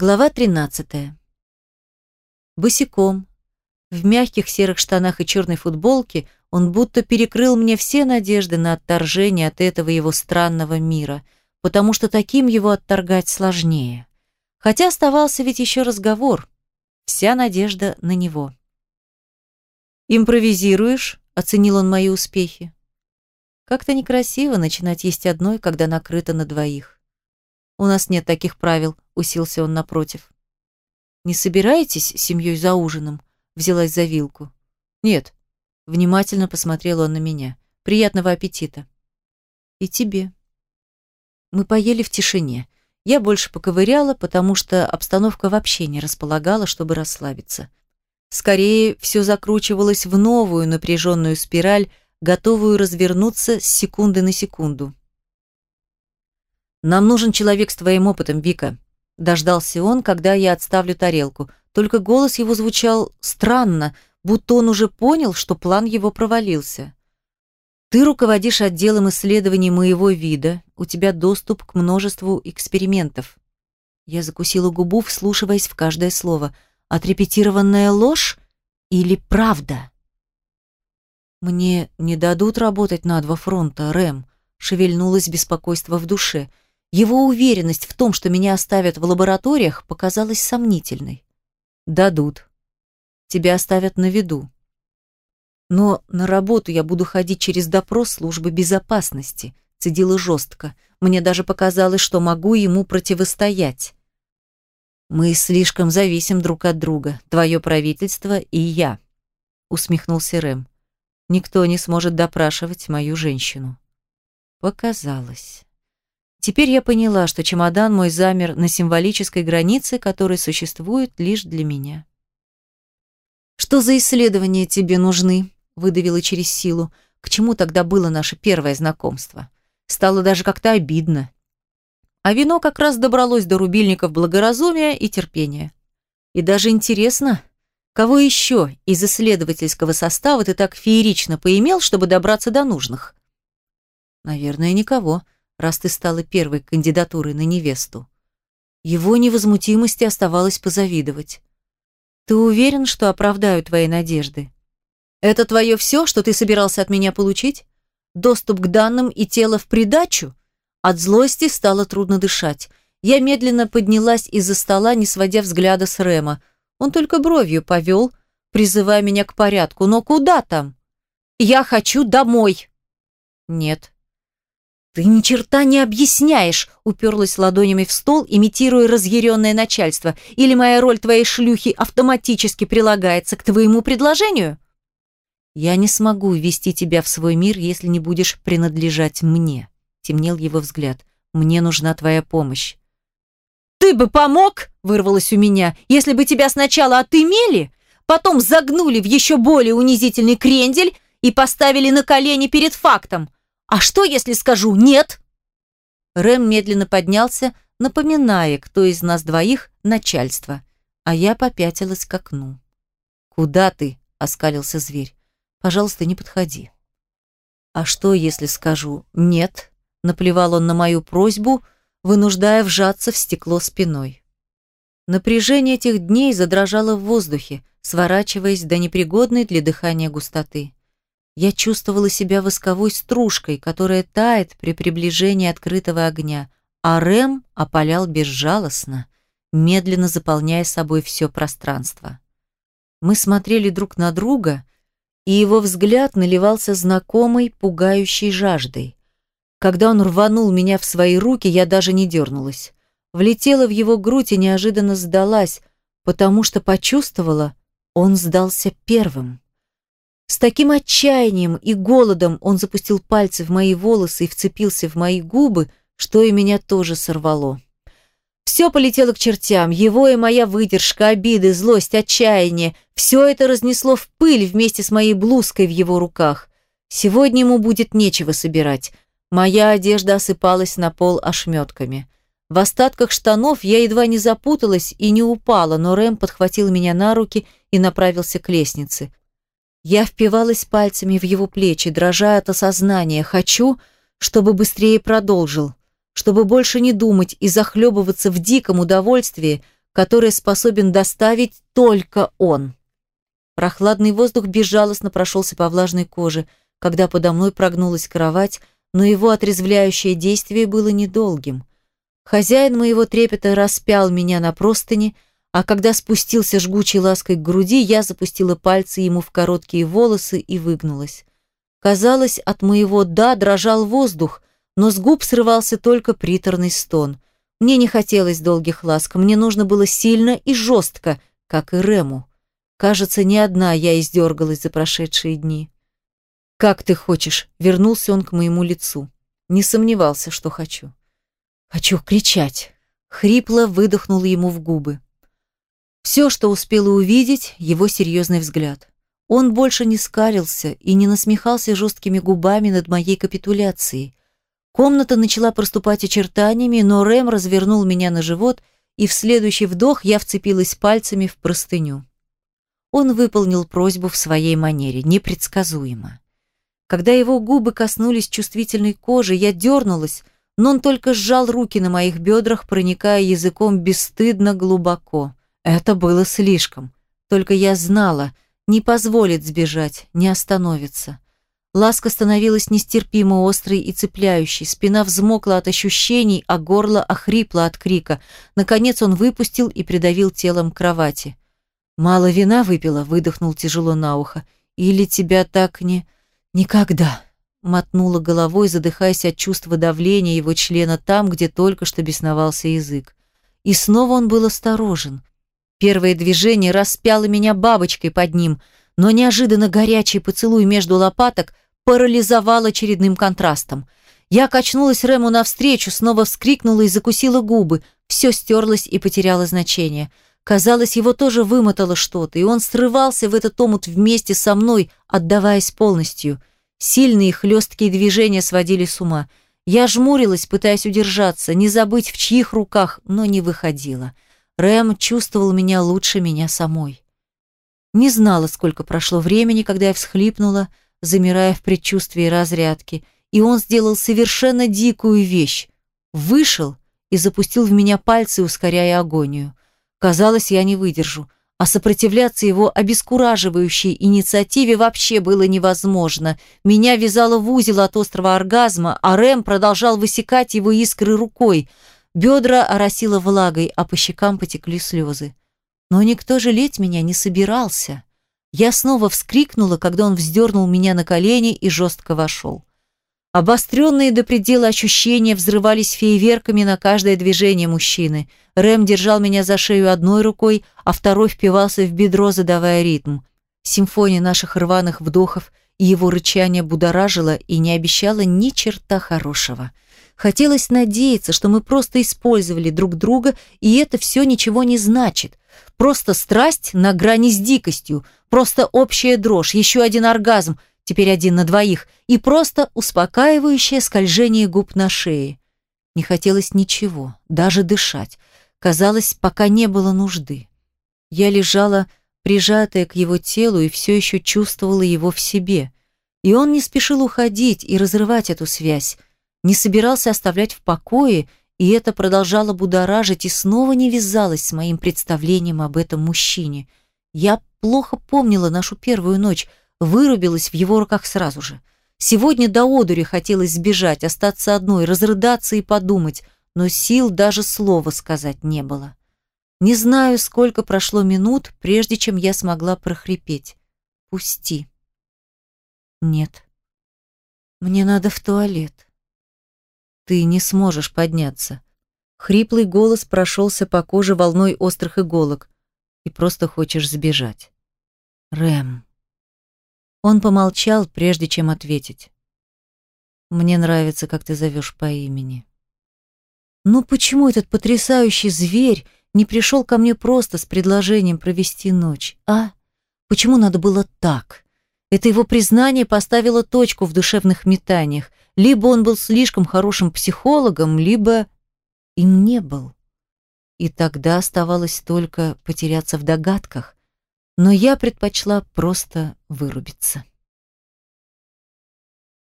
Глава 13. Босиком, в мягких серых штанах и черной футболке, он будто перекрыл мне все надежды на отторжение от этого его странного мира, потому что таким его отторгать сложнее. Хотя оставался ведь еще разговор. Вся надежда на него. «Импровизируешь?» — оценил он мои успехи. «Как-то некрасиво начинать есть одной, когда накрыто на двоих. У нас нет таких правил, усился он напротив. Не собираетесь с семьей за ужином? Взялась за вилку. Нет. Внимательно посмотрел он на меня. Приятного аппетита. И тебе. Мы поели в тишине. Я больше поковыряла, потому что обстановка вообще не располагала, чтобы расслабиться. Скорее, все закручивалось в новую напряженную спираль, готовую развернуться с секунды на секунду. Нам нужен человек с твоим опытом, Вика. Дождался он, когда я отставлю тарелку. Только голос его звучал странно, будто он уже понял, что план его провалился. Ты руководишь отделом исследований моего вида, у тебя доступ к множеству экспериментов. Я закусила губу, вслушиваясь в каждое слово. Отрепетированная ложь или правда? Мне не дадут работать на два фронта, Рэм. Шевельнулось беспокойство в душе. Его уверенность в том, что меня оставят в лабораториях, показалась сомнительной. Дадут. Тебя оставят на виду. Но на работу я буду ходить через допрос службы безопасности, цедила жестко. Мне даже показалось, что могу ему противостоять. Мы слишком зависим друг от друга, твое правительство и я, усмехнулся Рэм. Никто не сможет допрашивать мою женщину. Показалось. Теперь я поняла, что чемодан мой замер на символической границе, которая существует лишь для меня. «Что за исследования тебе нужны?» – выдавила через силу. «К чему тогда было наше первое знакомство?» Стало даже как-то обидно. А вино как раз добралось до рубильников благоразумия и терпения. И даже интересно, кого еще из исследовательского состава ты так феерично поимел, чтобы добраться до нужных? Наверное, никого раз ты стала первой кандидатурой на невесту. Его невозмутимости оставалось позавидовать. Ты уверен, что оправдаю твои надежды? Это твое все, что ты собирался от меня получить? Доступ к данным и тело в придачу? От злости стало трудно дышать. Я медленно поднялась из-за стола, не сводя взгляда с Рема. Он только бровью повел, призывая меня к порядку. Но куда там? Я хочу домой. Нет, «Ты ни черта не объясняешь!» уперлась ладонями в стол, имитируя разъяренное начальство. «Или моя роль твоей шлюхи автоматически прилагается к твоему предложению?» «Я не смогу ввести тебя в свой мир, если не будешь принадлежать мне», темнел его взгляд. «Мне нужна твоя помощь». «Ты бы помог!» – вырвалось у меня. «Если бы тебя сначала отымели, потом загнули в еще более унизительный крендель и поставили на колени перед фактом. «А что, если скажу «нет»?» Рэм медленно поднялся, напоминая, кто из нас двоих начальство, а я попятилась к окну. «Куда ты?» — оскалился зверь. «Пожалуйста, не подходи». «А что, если скажу «нет»?» — наплевал он на мою просьбу, вынуждая вжаться в стекло спиной. Напряжение этих дней задрожало в воздухе, сворачиваясь до непригодной для дыхания густоты. Я чувствовала себя восковой стружкой, которая тает при приближении открытого огня, а Рэм опалял безжалостно, медленно заполняя собой все пространство. Мы смотрели друг на друга, и его взгляд наливался знакомой, пугающей жаждой. Когда он рванул меня в свои руки, я даже не дернулась. Влетела в его грудь и неожиданно сдалась, потому что почувствовала, он сдался первым. С таким отчаянием и голодом он запустил пальцы в мои волосы и вцепился в мои губы, что и меня тоже сорвало. Все полетело к чертям, его и моя выдержка, обиды, злость, отчаяние. Все это разнесло в пыль вместе с моей блузкой в его руках. Сегодня ему будет нечего собирать. Моя одежда осыпалась на пол ошметками. В остатках штанов я едва не запуталась и не упала, но Рэм подхватил меня на руки и направился к лестнице. Я впивалась пальцами в его плечи, дрожа от осознания. Хочу, чтобы быстрее продолжил, чтобы больше не думать и захлебываться в диком удовольствии, которое способен доставить только он. Прохладный воздух безжалостно прошелся по влажной коже, когда подо мной прогнулась кровать, но его отрезвляющее действие было недолгим. Хозяин моего трепета распял меня на простыни, а когда спустился жгучей лаской к груди, я запустила пальцы ему в короткие волосы и выгнулась. Казалось, от моего «да» дрожал воздух, но с губ срывался только приторный стон. Мне не хотелось долгих ласк, мне нужно было сильно и жестко, как и Рему. Кажется, не одна я издергалась за прошедшие дни. «Как ты хочешь?» — вернулся он к моему лицу. Не сомневался, что хочу. «Хочу кричать!» — хрипло выдохнул ему в губы. Все, что успела увидеть, его серьезный взгляд. Он больше не скалился и не насмехался жесткими губами над моей капитуляцией. Комната начала проступать очертаниями, но Рэм развернул меня на живот, и в следующий вдох я вцепилась пальцами в простыню. Он выполнил просьбу в своей манере, непредсказуемо. Когда его губы коснулись чувствительной кожи, я дернулась, но он только сжал руки на моих бедрах, проникая языком бесстыдно глубоко. Это было слишком. Только я знала, не позволит сбежать, не остановится. Ласка становилась нестерпимо острой и цепляющей, спина взмокла от ощущений, а горло охрипло от крика. Наконец он выпустил и придавил телом к кровати. «Мало вина выпила», — выдохнул тяжело на ухо. «Или тебя так не...» «Никогда», — мотнула головой, задыхаясь от чувства давления его члена там, где только что бесновался язык. И снова он был осторожен. Первое движение распяло меня бабочкой под ним, но неожиданно горячий поцелуй между лопаток парализовал очередным контрастом. Я качнулась Рему навстречу, снова вскрикнула и закусила губы. Все стерлось и потеряло значение — Казалось, его тоже вымотало что-то, и он срывался в этот омут вместе со мной, отдаваясь полностью. Сильные хлесткие движения сводили с ума. Я жмурилась, пытаясь удержаться, не забыть в чьих руках, но не выходила. Рэм чувствовал меня лучше меня самой. Не знала, сколько прошло времени, когда я всхлипнула, замирая в предчувствии разрядки, и он сделал совершенно дикую вещь. Вышел и запустил в меня пальцы, ускоряя агонию. Казалось, я не выдержу. А сопротивляться его обескураживающей инициативе вообще было невозможно. Меня вязало в узел от острого оргазма, а Рэм продолжал высекать его искры рукой. Бедра оросило влагой, а по щекам потекли слезы. Но никто жалеть меня не собирался. Я снова вскрикнула, когда он вздернул меня на колени и жестко вошел. Обостренные до предела ощущения взрывались фейерверками на каждое движение мужчины. Рэм держал меня за шею одной рукой, а второй впивался в бедро, задавая ритм. Симфония наших рваных вдохов его рычание будоражило и не обещало ни черта хорошего. Хотелось надеяться, что мы просто использовали друг друга, и это все ничего не значит. Просто страсть на грани с дикостью, просто общая дрожь, еще один оргазм, теперь один на двоих, и просто успокаивающее скольжение губ на шее. Не хотелось ничего, даже дышать. Казалось, пока не было нужды. Я лежала, прижатая к его телу, и все еще чувствовала его в себе. И он не спешил уходить и разрывать эту связь, не собирался оставлять в покое, и это продолжало будоражить и снова не вязалось с моим представлением об этом мужчине. Я плохо помнила нашу первую ночь, вырубилась в его руках сразу же. Сегодня до одури хотелось сбежать, остаться одной, разрыдаться и подумать, но сил даже слова сказать не было. Не знаю, сколько прошло минут, прежде чем я смогла прохрипеть. «Пусти». «Нет. Мне надо в туалет». «Ты не сможешь подняться». Хриплый голос прошелся по коже волной острых иголок. «Ты просто хочешь сбежать». «Рэм». Он помолчал, прежде чем ответить. «Мне нравится, как ты зовешь по имени». «Ну почему этот потрясающий зверь не пришел ко мне просто с предложением провести ночь, а? Почему надо было так?» Это его признание поставило точку в душевных метаниях. Либо он был слишком хорошим психологом, либо им не был. И тогда оставалось только потеряться в догадках, но я предпочла просто вырубиться.